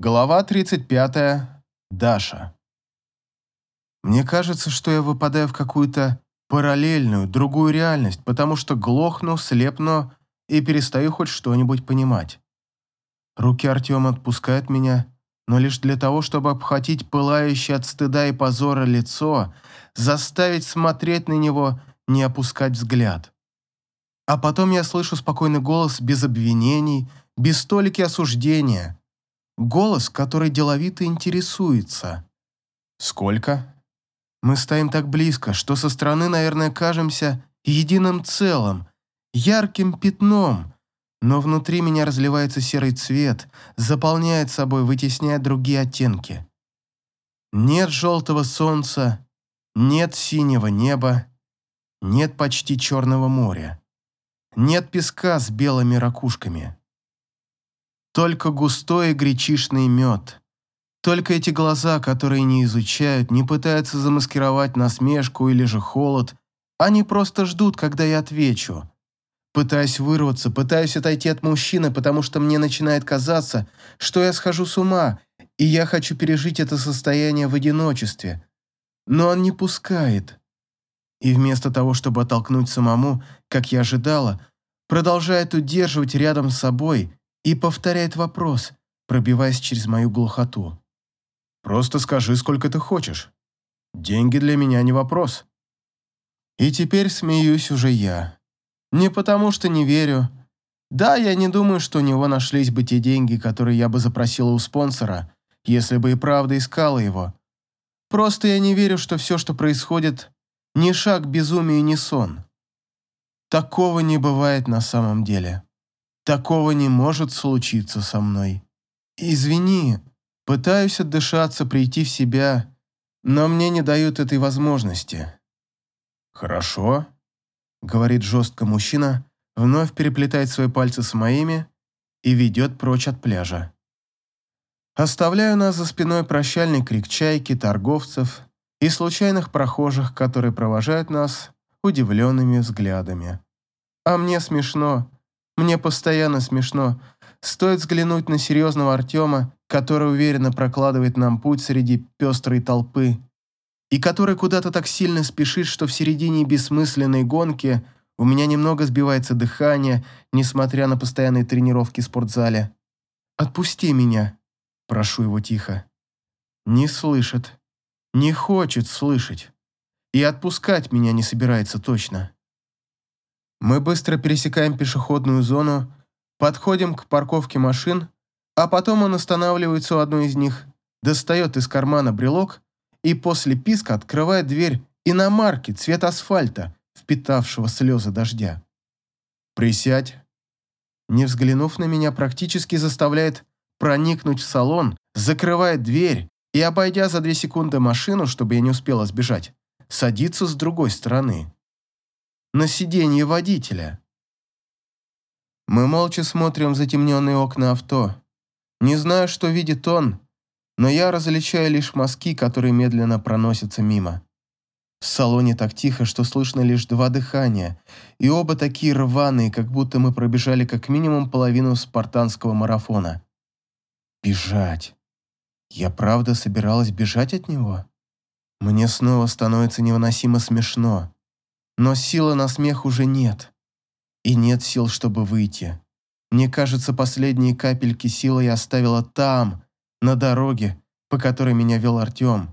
Глава 35. Даша. Мне кажется, что я выпадаю в какую-то параллельную, другую реальность, потому что глохну, слепну и перестаю хоть что-нибудь понимать. Руки Артема отпускают меня, но лишь для того, чтобы обхватить пылающее от стыда и позора лицо, заставить смотреть на него, не опускать взгляд. А потом я слышу спокойный голос без обвинений, без столики осуждения – Голос, который деловито интересуется. «Сколько?» Мы стоим так близко, что со стороны, наверное, кажемся единым целым, ярким пятном, но внутри меня разливается серый цвет, заполняет собой, вытесняя другие оттенки. Нет желтого солнца, нет синего неба, нет почти черного моря, нет песка с белыми ракушками. Только густой гречишный мед. Только эти глаза, которые не изучают, не пытаются замаскировать насмешку или же холод. Они просто ждут, когда я отвечу. Пытаюсь вырваться, пытаюсь отойти от мужчины, потому что мне начинает казаться, что я схожу с ума, и я хочу пережить это состояние в одиночестве. Но он не пускает. И вместо того, чтобы оттолкнуть самому, как я ожидала, продолжает удерживать рядом с собой, и повторяет вопрос, пробиваясь через мою глухоту. «Просто скажи, сколько ты хочешь. Деньги для меня не вопрос». И теперь смеюсь уже я. Не потому что не верю. Да, я не думаю, что у него нашлись бы те деньги, которые я бы запросила у спонсора, если бы и правда искала его. Просто я не верю, что все, что происходит, ни шаг к безумию, ни сон. Такого не бывает на самом деле. Такого не может случиться со мной. Извини, пытаюсь отдышаться, прийти в себя, но мне не дают этой возможности. Хорошо, говорит жестко мужчина, вновь переплетает свои пальцы с моими и ведет прочь от пляжа. Оставляю нас за спиной прощальный крик чайки, торговцев и случайных прохожих, которые провожают нас удивленными взглядами. А мне смешно, мне постоянно смешно. Стоит взглянуть на серьезного Артема, который уверенно прокладывает нам путь среди пестрой толпы, и который куда-то так сильно спешит, что в середине бессмысленной гонки у меня немного сбивается дыхание, несмотря на постоянные тренировки в спортзале. «Отпусти меня», – прошу его тихо. Не слышит. Не хочет слышать. И отпускать меня не собирается точно. Мы быстро пересекаем пешеходную зону, подходим к парковке машин, а потом он останавливается у одной из них, достает из кармана брелок и после писка открывает дверь иномарки цвет асфальта, впитавшего слезы дождя. «Присядь». Не взглянув на меня, практически заставляет проникнуть в салон, закрывает дверь и, обойдя за две секунды машину, чтобы я не успела сбежать, садится с другой стороны на сиденье водителя. Мы молча смотрим в затемненные окна авто. Не знаю, что видит он, но я различаю лишь мазки, которые медленно проносятся мимо. В салоне так тихо, что слышно лишь два дыхания, и оба такие рваные, как будто мы пробежали как минимум половину спартанского марафона. Бежать. Я правда собиралась бежать от него? Мне снова становится невыносимо смешно. Но силы на смех уже нет. И нет сил, чтобы выйти. Мне кажется, последние капельки силы я оставила там, на дороге, по которой меня вел Артем.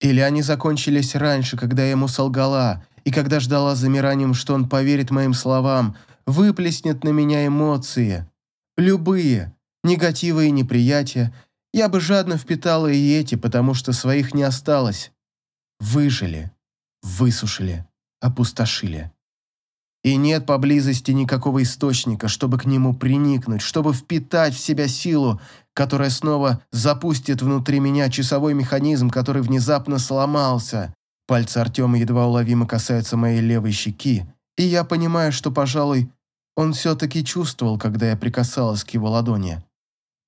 Или они закончились раньше, когда я ему солгала, и когда ждала замиранием, что он поверит моим словам, выплеснет на меня эмоции. Любые, негативы и неприятия, я бы жадно впитала и эти, потому что своих не осталось. Выжили, высушили опустошили. И нет поблизости никакого источника, чтобы к нему приникнуть, чтобы впитать в себя силу, которая снова запустит внутри меня часовой механизм, который внезапно сломался. Пальцы Артема едва уловимо касаются моей левой щеки, и я понимаю, что, пожалуй, он все-таки чувствовал, когда я прикасалась к его ладони.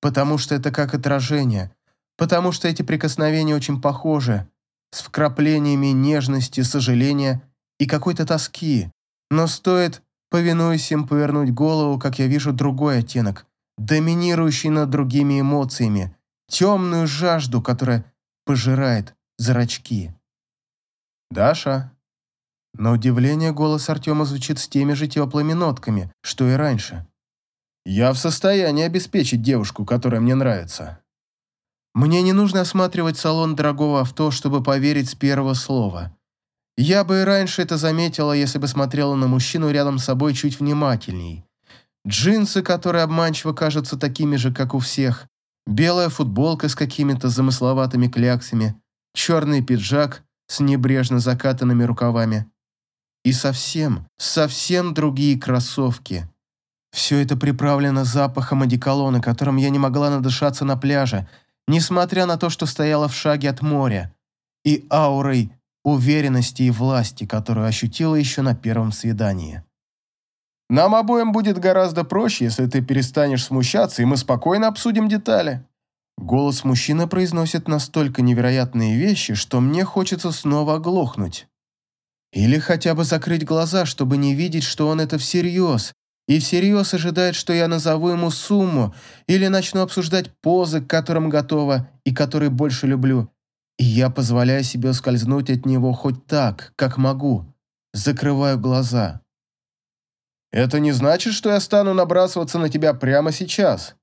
Потому что это как отражение, потому что эти прикосновения очень похожи, с вкраплениями нежности, сожаления и какой-то тоски, но стоит, повинуясь им, повернуть голову, как я вижу другой оттенок, доминирующий над другими эмоциями, темную жажду, которая пожирает зрачки. «Даша?» На удивление голос Артема звучит с теми же теплыми нотками, что и раньше. «Я в состоянии обеспечить девушку, которая мне нравится». Мне не нужно осматривать салон дорогого авто, чтобы поверить с первого слова. Я бы и раньше это заметила, если бы смотрела на мужчину рядом с собой чуть внимательней. Джинсы, которые обманчиво кажутся такими же, как у всех, белая футболка с какими-то замысловатыми кляксами, черный пиджак с небрежно закатанными рукавами. И совсем, совсем другие кроссовки. Все это приправлено запахом одеколона, которым я не могла надышаться на пляже, несмотря на то, что стояла в шаге от моря, и аурой уверенности и власти, которую ощутила еще на первом свидании. Нам обоим будет гораздо проще, если ты перестанешь смущаться, и мы спокойно обсудим детали». Голос мужчины произносит настолько невероятные вещи, что мне хочется снова оглохнуть. Или хотя бы закрыть глаза, чтобы не видеть, что он это всерьез, и всерьез ожидает, что я назову ему сумму, или начну обсуждать позы, к которым готова и которые больше люблю. И я позволяю себе скользнуть от него хоть так, как могу. Закрываю глаза. Это не значит, что я стану набрасываться на тебя прямо сейчас.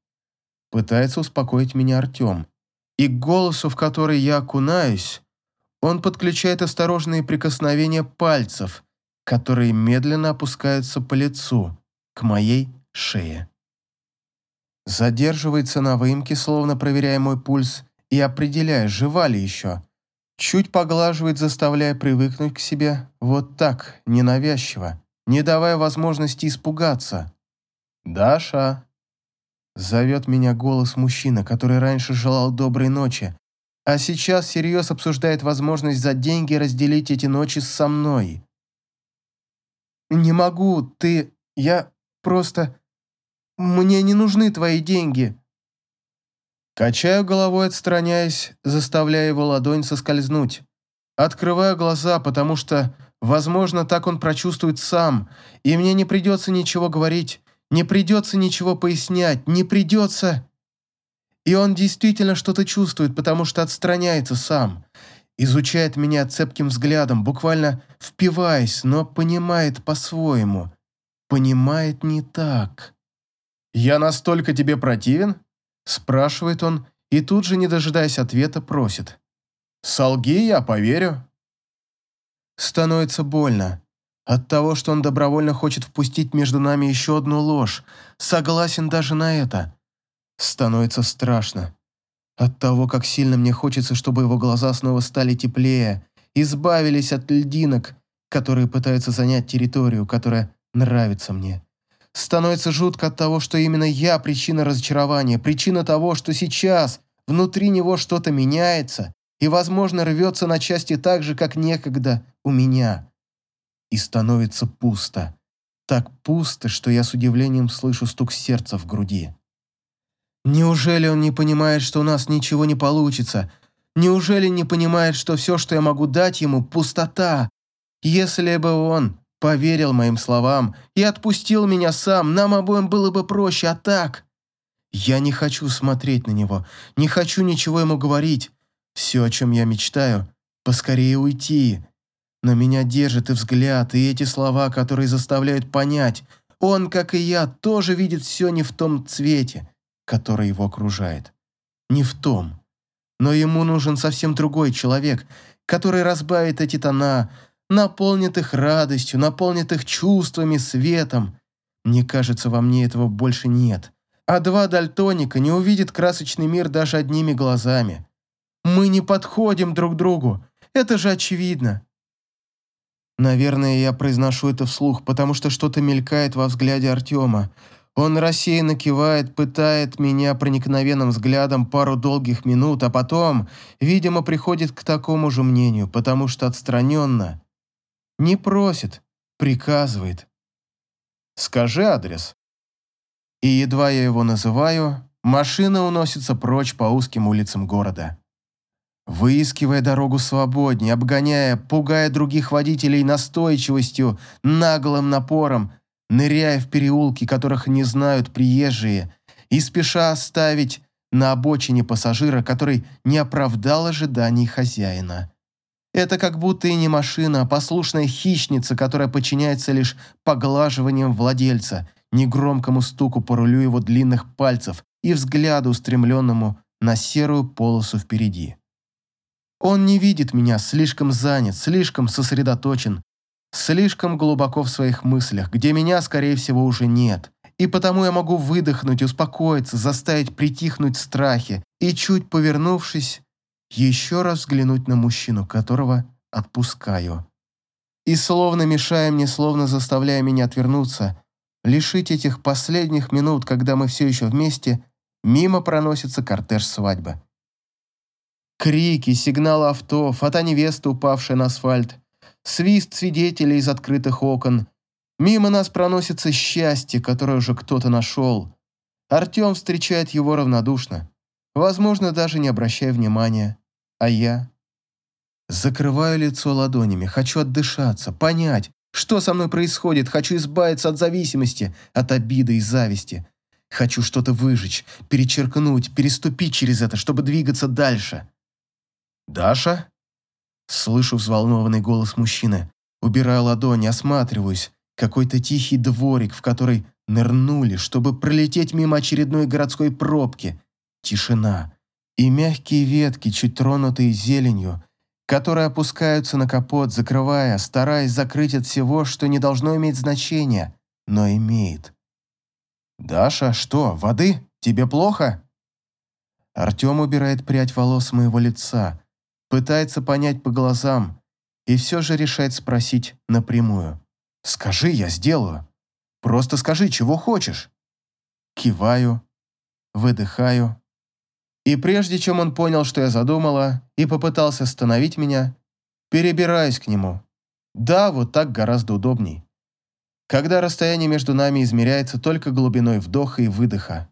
Пытается успокоить меня Артем. И к голосу, в который я окунаюсь, он подключает осторожные прикосновения пальцев, которые медленно опускаются по лицу, к моей шее. Задерживается на выемке, словно проверяя мой пульс и определяя, жива ли еще. Чуть поглаживает, заставляя привыкнуть к себе, вот так, ненавязчиво не давая возможности испугаться. «Даша!» Зовет меня голос мужчины, который раньше желал доброй ночи, а сейчас всерьез обсуждает возможность за деньги разделить эти ночи со мной. «Не могу, ты... Я просто... Мне не нужны твои деньги». Качаю головой, отстраняясь, заставляя его ладонь соскользнуть. Открываю глаза, потому что Возможно, так он прочувствует сам, и мне не придется ничего говорить, не придется ничего пояснять, не придется... И он действительно что-то чувствует, потому что отстраняется сам, изучает меня цепким взглядом, буквально впиваясь, но понимает по-своему. Понимает не так. «Я настолько тебе противен?» Спрашивает он и тут же, не дожидаясь ответа, просит. «Солги, я поверю». Становится больно. От того, что он добровольно хочет впустить между нами еще одну ложь. Согласен даже на это. Становится страшно. От того, как сильно мне хочется, чтобы его глаза снова стали теплее, избавились от льдинок, которые пытаются занять территорию, которая нравится мне. Становится жутко от того, что именно я причина разочарования, причина того, что сейчас внутри него что-то меняется, и, возможно, рвется на части так же, как некогда у меня. И становится пусто. Так пусто, что я с удивлением слышу стук сердца в груди. Неужели он не понимает, что у нас ничего не получится? Неужели не понимает, что все, что я могу дать ему, пустота? Если бы он поверил моим словам и отпустил меня сам, нам обоим было бы проще, а так... Я не хочу смотреть на него, не хочу ничего ему говорить. Все, о чем я мечтаю, поскорее уйти. Но меня держит и взгляд, и эти слова, которые заставляют понять. Он, как и я, тоже видит все не в том цвете, который его окружает. Не в том. Но ему нужен совсем другой человек, который разбавит эти тона, наполнит их радостью, наполнит их чувствами, светом. Мне кажется, во мне этого больше нет. А два дальтоника не увидят красочный мир даже одними глазами. Мы не подходим друг другу. Это же очевидно. Наверное, я произношу это вслух, потому что что-то мелькает во взгляде Артема. Он рассеянно кивает, пытает меня проникновенным взглядом пару долгих минут, а потом, видимо, приходит к такому же мнению, потому что отстраненно. Не просит, приказывает. «Скажи адрес». И едва я его называю, машина уносится прочь по узким улицам города выискивая дорогу свободнее, обгоняя, пугая других водителей настойчивостью, наглым напором, ныряя в переулки, которых не знают приезжие, и спеша оставить на обочине пассажира, который не оправдал ожиданий хозяина. Это как будто и не машина, а послушная хищница, которая подчиняется лишь поглаживаниям владельца, негромкому стуку по рулю его длинных пальцев и взгляду, устремленному на серую полосу впереди. Он не видит меня, слишком занят, слишком сосредоточен, слишком глубоко в своих мыслях, где меня, скорее всего, уже нет. И потому я могу выдохнуть, успокоиться, заставить притихнуть страхи и, чуть повернувшись, еще раз взглянуть на мужчину, которого отпускаю. И словно мешая мне, словно заставляя меня отвернуться, лишить этих последних минут, когда мы все еще вместе, мимо проносится кортеж свадьбы. Крики, сигналы авто, фото невесты, упавшая на асфальт, свист свидетелей из открытых окон. Мимо нас проносится счастье, которое уже кто-то нашел. Артем встречает его равнодушно, возможно, даже не обращая внимания. А я? Закрываю лицо ладонями, хочу отдышаться, понять, что со мной происходит, хочу избавиться от зависимости, от обиды и зависти. Хочу что-то выжечь, перечеркнуть, переступить через это, чтобы двигаться дальше. «Даша?» Слышу взволнованный голос мужчины. Убираю ладони, осматриваюсь. Какой-то тихий дворик, в который нырнули, чтобы пролететь мимо очередной городской пробки. Тишина. И мягкие ветки, чуть тронутые зеленью, которые опускаются на капот, закрывая, стараясь закрыть от всего, что не должно иметь значения, но имеет. «Даша, что, воды? Тебе плохо?» Артем убирает прядь волос моего лица, пытается понять по глазам и все же решает спросить напрямую. «Скажи, я сделаю. Просто скажи, чего хочешь». Киваю, выдыхаю. И прежде чем он понял, что я задумала, и попытался остановить меня, перебираюсь к нему. Да, вот так гораздо удобней. Когда расстояние между нами измеряется только глубиной вдоха и выдоха.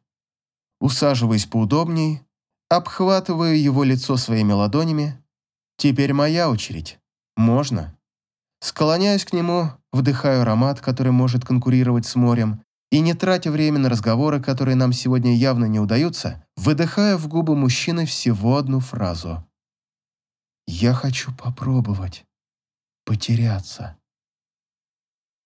Усаживаясь поудобней, обхватываю его лицо своими ладонями Теперь моя очередь. Можно. Склоняюсь к нему, вдыхаю аромат, который может конкурировать с морем, и, не тратя время на разговоры, которые нам сегодня явно не удаются, выдыхаю в губы мужчины всего одну фразу. «Я хочу попробовать потеряться».